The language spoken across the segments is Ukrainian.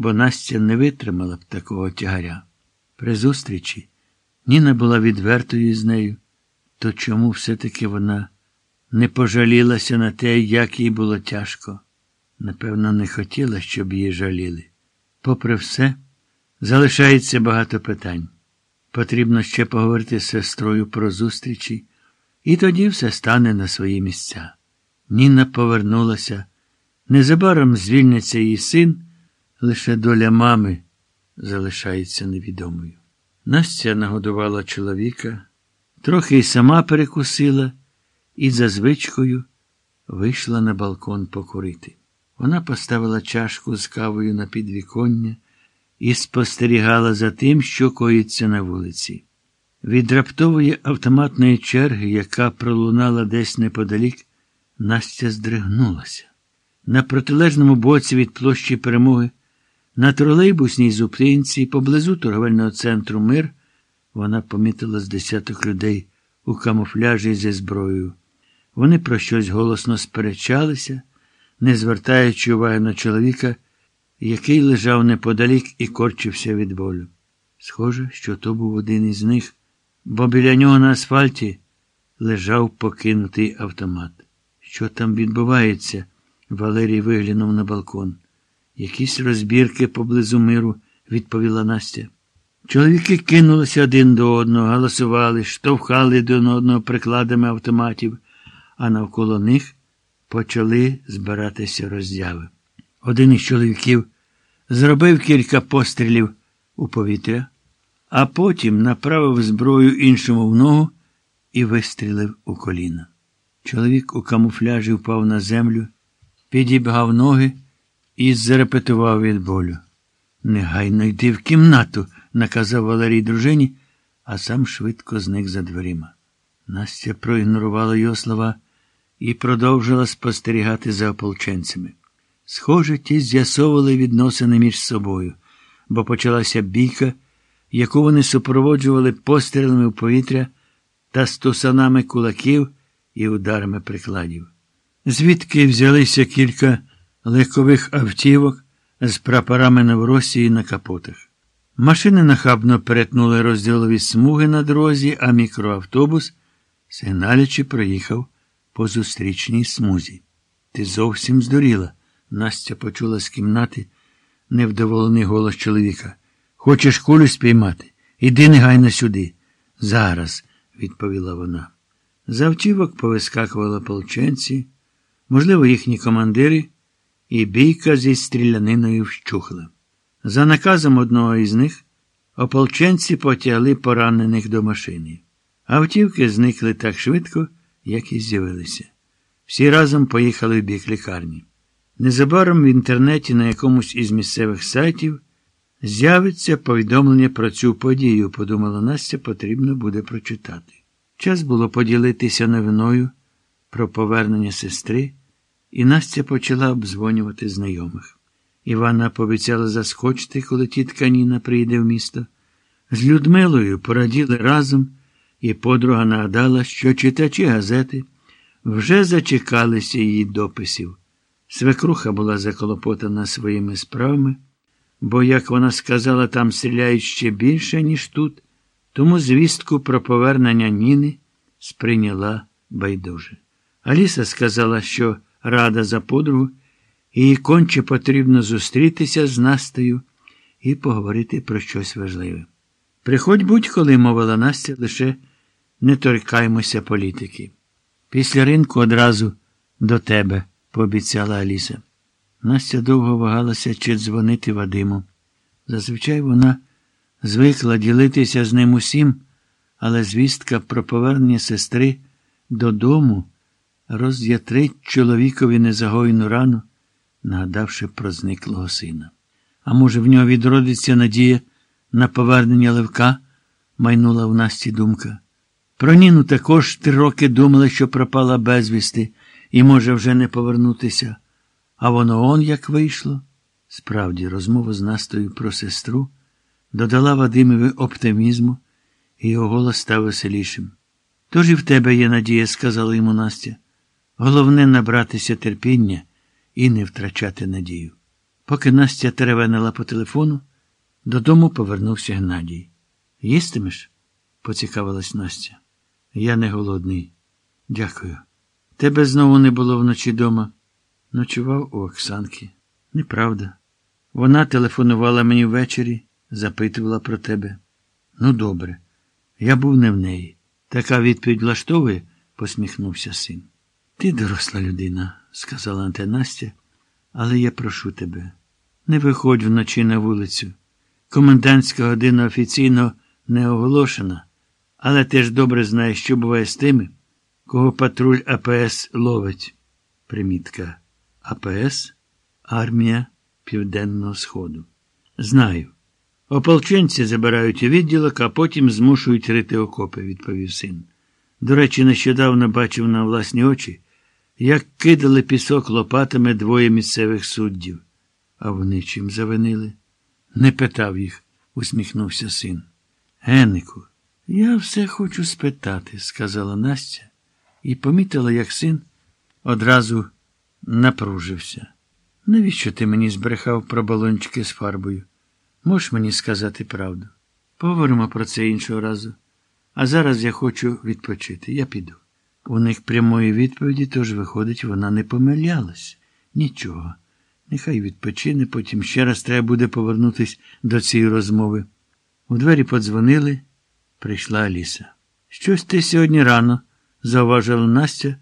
бо Настя не витримала б такого тягаря. При зустрічі Ніна була відвертою з нею, то чому все-таки вона не пожалілася на те, як їй було тяжко? Напевно, не хотіла, щоб її жаліли. Попри все, залишається багато питань. Потрібно ще поговорити з сестрою про зустрічі, і тоді все стане на свої місця. Ніна повернулася. Незабаром звільниться її син, лише доля мами залишається невідомою. Настя нагодувала чоловіка, трохи й сама перекусила і за звичкою вийшла на балкон покурити. Вона поставила чашку з кавою на підвіконня і спостерігала за тим, що коїться на вулиці. Від раптової автоматної черги, яка пролунала десь неподалік, Настя здригнулася. На протилежному боці від площі перемоги, на тролейбусній зупинці, поблизу торговельного центру Мир, вона помітила з десяток людей у камуфляжі зі зброєю. Вони про щось голосно сперечалися, не звертаючи уваги на чоловіка, який лежав неподалік і корчився від болю. Схоже, що то був один із них, бо біля нього на асфальті лежав покинутий автомат. Що там відбувається? Валерій виглянув на балкон. Якісь розбірки поблизу миру, відповіла Настя. Чоловіки кинулися один до одного, галасували, штовхали один одного прикладами автоматів, а навколо них почали збиратися роздяви. Один із чоловіків зробив кілька пострілів у повітря, а потім направив зброю іншому в ногу і вистрілив у коліна. Чоловік у камуфляжі впав на землю, підібгав ноги і зарепетував від болю. Негайно йди в кімнату, наказав Валерій дружині, а сам швидко зник за дверима. Настя проігнорувала його слова і продовжила спостерігати за ополченцями. Схоже, ті з'ясовували відносини між собою, бо почалася бійка, яку вони супроводжували пострілами в повітря та стусанами кулаків і ударами прикладів. Звідки взялися кілька легкових автівок з прапорами Новоросії на капотах. Машини нахабно перетнули розділові смуги на дорозі, а мікроавтобус, сигналячи, проїхав по зустрічній смузі. Ти зовсім здуріла. Настя почула з кімнати невдоволений голос чоловіка. Хочеш кулю спіймати? Іди негайно сюди. Зараз, відповіла вона. З автівок повискакували полченці, можливо, їхні командири, і бійка зі стріляниною вщухла. За наказом одного із них ополченці потягли поранених до машини. Автівки зникли так швидко, як і з'явилися. Всі разом поїхали в бік лікарні. Незабаром в інтернеті на якомусь із місцевих сайтів з'явиться повідомлення про цю подію, подумала Настя, потрібно буде прочитати. Час було поділитися новиною про повернення сестри, і Настя почала обдзвонювати знайомих. Івана пообіцяла заскочити, коли тітка Ніна прийде в місто. З Людмилою пораділи разом, і подруга нагадала, що читачі газети вже зачекалися її дописів. Свекруха була заколопотана своїми справами, бо, як вона сказала, там стріляють ще більше, ніж тут, тому звістку про повернення Ніни сприйняла байдуже. Аліса сказала, що рада за подругу, і конче потрібно зустрітися з Настею і поговорити про щось важливе. Приходь будь-коли, мовила Настя, лише не торкаймося політики. Після ринку одразу до тебе, пообіцяла Аліса. Настя довго вагалася, чи дзвонити Вадиму. Зазвичай вона звикла ділитися з ним усім, але звістка про повернення сестри додому роз'ятрить чоловікові незагойну рану, нагадавши про зниклого сина. А може, в нього відродиться надія на повернення Левка, майнула в Насті думка. Про Ніну також три роки думала, що пропала безвісти і може вже не повернутися. А воно он як вийшло. Справді, розмова з Настою про сестру додала Вадимові оптимізму, і його голос став веселішим. Тож і в тебе є надія, сказала йому Настя. Головне набратися терпіння і не втрачати надію. Поки Настя теревенила по телефону, додому повернувся Геннадій. Їстимеш? поцікавилась Настя. Я не голодний. Дякую. Тебе знову не було вночі дома. Ночував у Оксанки. Неправда. Вона телефонувала мені ввечері, запитувала про тебе. Ну, добре. Я був не в неї. Така відповідь влаштовує, посміхнувся син. Ти доросла людина, сказала Анте Настя, але я прошу тебе. Не виходь вночі на вулицю. Комендантська година офіційно не оголошена, але ти ж добре знаєш, що буває з тими, кого патруль АПС ловить. Примітка. АПС Армія Південного Сходу. Знаю. Ополченці забирають у відділок, а потім змушують рити окопи, відповів син. До речі, нещодавно бачив на власні очі, як кидали пісок лопатами двоє місцевих суддів. А вони чим завинили? Не питав їх, усміхнувся син. Геннику, я все хочу спитати, сказала Настя, і помітила, як син одразу напружився. Навіщо ти мені збрехав про балончики з фарбою? Можеш мені сказати правду? Поговоримо про це іншого разу. А зараз я хочу відпочити. Я піду. У них прямої відповіді, тож, виходить, вона не помилялась. Нічого. Нехай відпочине, потім ще раз треба буде повернутися до цієї розмови. У двері подзвонили, прийшла Аліса. Щось ти сьогодні рано, зауважила Настя,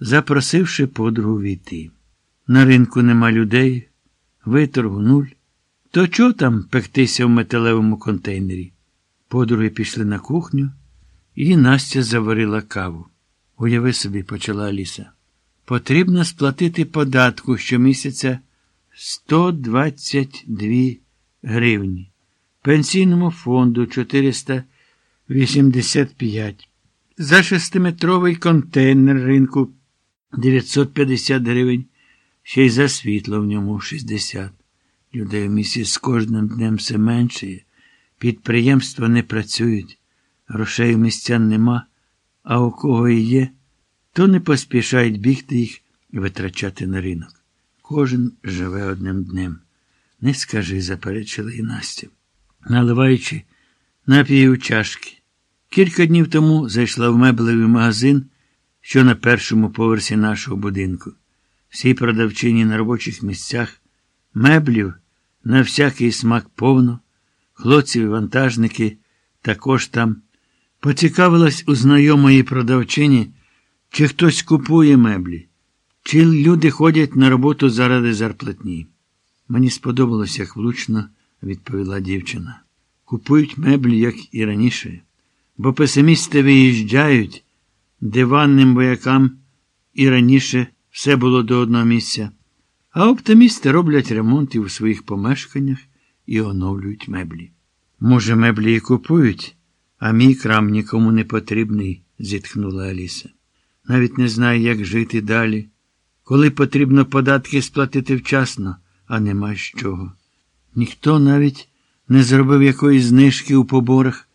запросивши подругу війти. На ринку нема людей, виторгу нуль. То чого там пектися в металевому контейнері? Подруги пішли на кухню, і Настя заварила каву. Уяви собі, почала Аліса. Потрібно сплатити податку щомісяця 122 гривні. Пенсійному фонду 485. За шестиметровий контейнер ринку 950 гривень. Ще й за світло в ньому 60. Людей в місті з кожним днем все меншає. Підприємства не працюють, грошей у містян нема, а у кого і є, то не поспішають бігти їх і витрачати на ринок. Кожен живе одним днем. Не скажи, заперечила і Настя, наливаючи напії у чашки. Кілька днів тому зайшла в меблевий магазин, що на першому поверсі нашого будинку. Всі продавчині на робочих місцях, меблів на всякий смак повно, хлопці вантажники також там. Поцікавилась у знайомої продавчині, чи хтось купує меблі, чи люди ходять на роботу заради зарплатні. Мені сподобалось, як влучно відповіла дівчина. Купують меблі, як і раніше, бо песимісти виїжджають диванним воякам і раніше все було до одного місця. А оптимісти роблять ремонти у своїх помешканнях і оновлюють меблі. Може, меблі і купують, а мій крам нікому не потрібний, зітхнула Аліса. Навіть не знаю, як жити далі, коли потрібно податки сплатити вчасно, а нема з чого. Ніхто навіть не зробив якоїсь знижки у поборах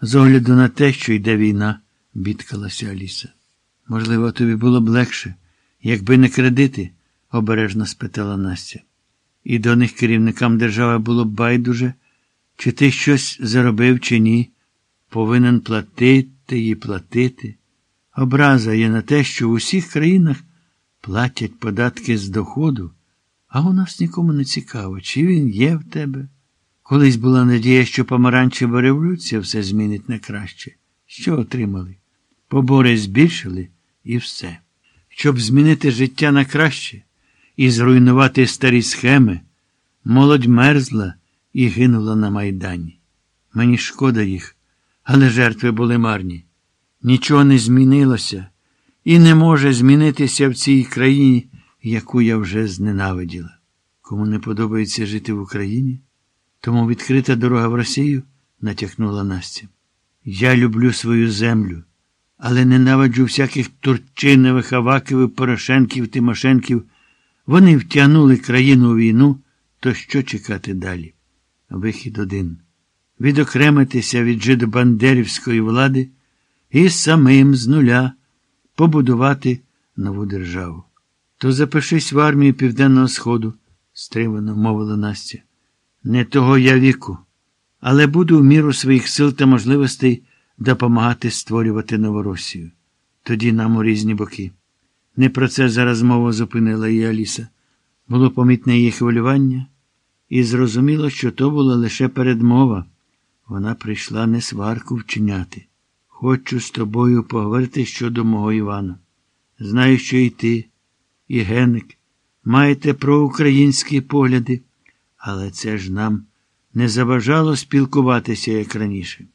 з огляду на те, що йде війна, бідкалася Аліса. Можливо, тобі було б легше, якби не кредити обережно спитала Настя. І до них керівникам держави було б байдуже, чи ти щось заробив, чи ні. Повинен платити і платити. Образа є на те, що в усіх країнах платять податки з доходу, а у нас нікому не цікаво, чи він є в тебе. Колись була надія, що помаранчева революція все змінить на краще. Що отримали? Побори збільшили і все. Щоб змінити життя на краще і зруйнувати старі схеми, молодь мерзла і гинула на Майдані. Мені шкода їх, але жертви були марні. Нічого не змінилося і не може змінитися в цій країні, яку я вже зненавиділа. Кому не подобається жити в Україні, тому відкрита дорога в Росію, натякнула Настя. Я люблю свою землю, але ненавиджу всяких Турчинових, Аваківів, Порошенків, Тимошенків. Вони втягнули країну у війну, то що чекати далі? Вихід один відокремитися від жидобандерівської влади і самим з нуля побудувати нову державу. То запишись в армію Південного Сходу, стримано мовила Настя. Не того я віку, але буду в міру своїх сил та можливостей допомагати створювати Новоросію. Тоді нам у різні боки. Не про це зараз мова зупинила її Аліса. Було помітне її хвилювання, і зрозуміло, що то була лише передмова. Вона прийшла не сварку вчиняти. Хочу з тобою поговорити щодо мого Івана. Знаю, що і ти, і Геник маєте проукраїнські погляди, але це ж нам не заважало спілкуватися як раніше.